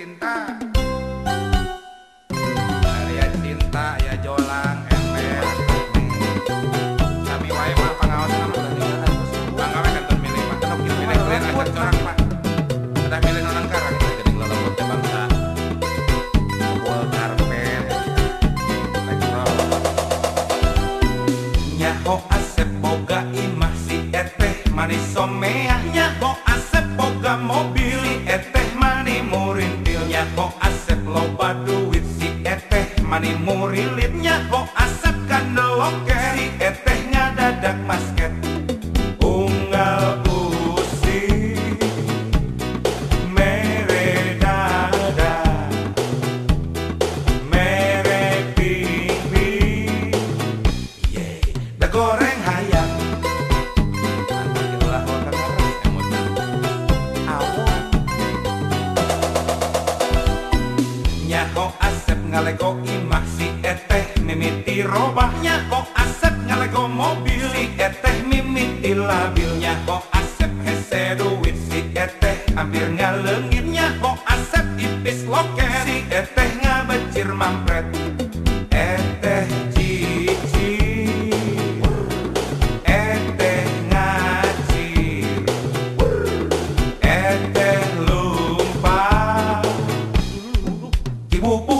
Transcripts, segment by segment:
cinta. Aya cinta ya jolang ember. Kami wae mah pangaos nama Bangga we kantor milih mah kan oke milih clear aja corang pak. Udah milih nonang karang jadi ngelolong teh bangsa. Kebul karpet. Elektrol Nyaho asep boga imah si eteh manis somea. Nyaho asep boga mobil si eteh mani murintil Nyaho asep loba duit si eteh mani murilit Nyaho asep kandeloke si eteh ngadadak masket Unggal usi mere dada. Mere pipi. Yeay, da goreng Nyaho asep ngalego imah si eteh mimiti robah. Nyaho asep ngalego mobil si eteh mimiti labil. Nyaho asep hese duit si eteh hampir ngalengit woo woo.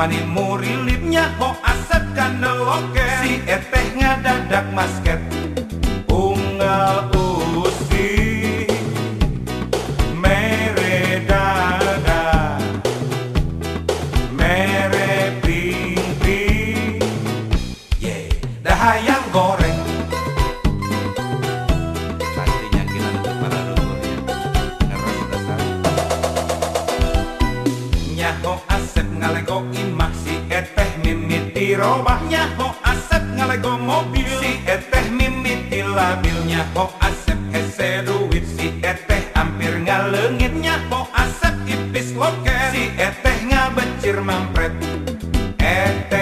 mani murilit Nyaho asep kandeloke si eteh ngadadak masket. Unggal Imah si eteh mimit di robahnya ho asep ngalego mobil. Si eteh mimit di labilnya ho asep hese duit. Si eteh hampir ngalengit nyaho asep ipis loket. Si eteh ngabencir mampret Eteh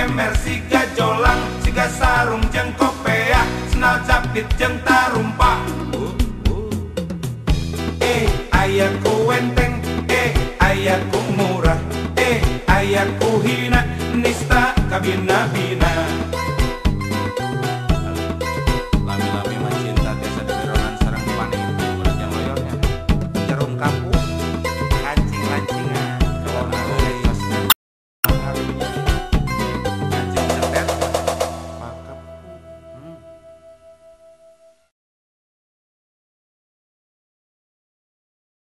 ember siga jolang siga sarung jeng kopea senal capit jeng tarumpa uh, uh. eh ayahku enteng eh ayahku murah eh ayahku hina nista kabina bina